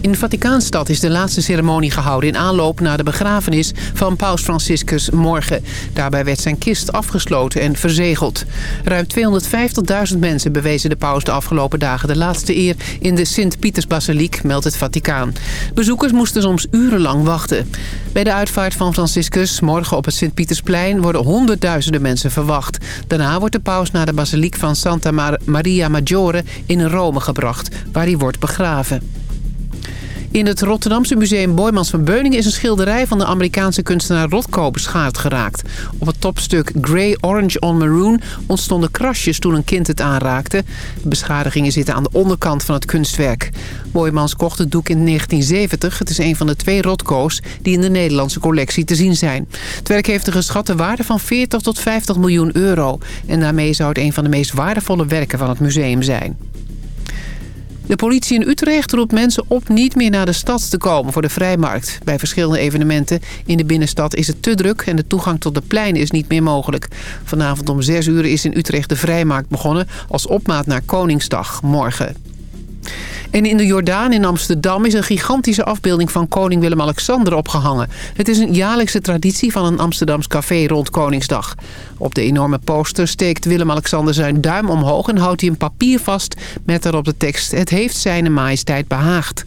In Vaticaanstad is de laatste ceremonie gehouden in aanloop naar de begrafenis van paus Franciscus morgen. Daarbij werd zijn kist afgesloten en verzegeld. Ruim 250.000 mensen bewezen de paus de afgelopen dagen de laatste eer in de Sint-Pietersbasiliek, meldt het Vaticaan. Bezoekers moesten soms urenlang wachten. Bij de uitvaart van Franciscus morgen op het Sint-Pietersplein worden honderdduizenden mensen verwacht. Daarna wordt de paus naar de basiliek van Santa Maria Maggiore in Rome gebracht, waar hij wordt begraven. In het Rotterdamse museum Boymans van Beuningen is een schilderij van de Amerikaanse kunstenaar Rothko beschadigd geraakt. Op het topstuk Grey Orange on Maroon ontstonden krasjes toen een kind het aanraakte. De beschadigingen zitten aan de onderkant van het kunstwerk. Boymans kocht het doek in 1970. Het is een van de twee Rothko's die in de Nederlandse collectie te zien zijn. Het werk heeft een geschatte waarde van 40 tot 50 miljoen euro. En daarmee zou het een van de meest waardevolle werken van het museum zijn. De politie in Utrecht roept mensen op niet meer naar de stad te komen voor de vrijmarkt. Bij verschillende evenementen in de binnenstad is het te druk en de toegang tot de pleinen is niet meer mogelijk. Vanavond om 6 uur is in Utrecht de vrijmarkt begonnen als opmaat naar Koningsdag morgen. En in de Jordaan in Amsterdam is een gigantische afbeelding van koning Willem-Alexander opgehangen. Het is een jaarlijkse traditie van een Amsterdams café rond Koningsdag. Op de enorme poster steekt Willem-Alexander zijn duim omhoog en houdt hij een papier vast met daarop de tekst... Het heeft zijn majesteit behaagd.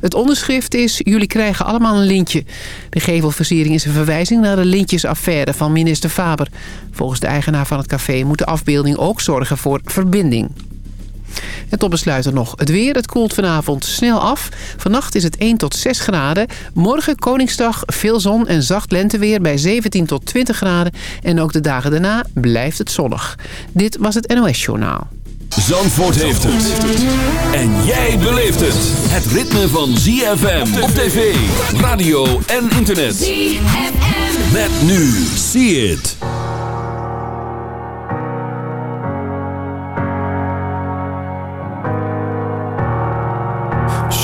Het onderschrift is, jullie krijgen allemaal een lintje. De gevelversiering is een verwijzing naar de lintjesaffaire van minister Faber. Volgens de eigenaar van het café moet de afbeelding ook zorgen voor verbinding. En tot besluiten nog het weer. Het koelt vanavond snel af. Vannacht is het 1 tot 6 graden. Morgen Koningsdag, veel zon en zacht lenteweer bij 17 tot 20 graden. En ook de dagen daarna blijft het zonnig. Dit was het NOS Journaal. Zandvoort heeft het. En jij beleeft het. Het ritme van ZFM op tv, radio en internet. ZFM. Met nu. See it.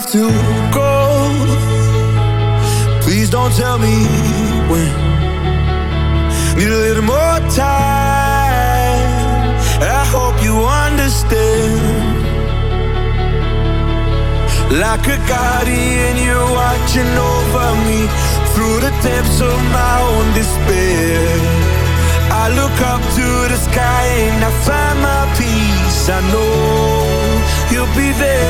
have to go. Please don't tell me when. Need a little more time. I hope you understand. Like a guardian you're watching over me Through the depths of my own despair. I look up to the sky and I find my peace. I know you'll be there.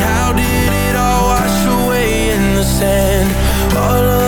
how did it all wash away in the sand? All of.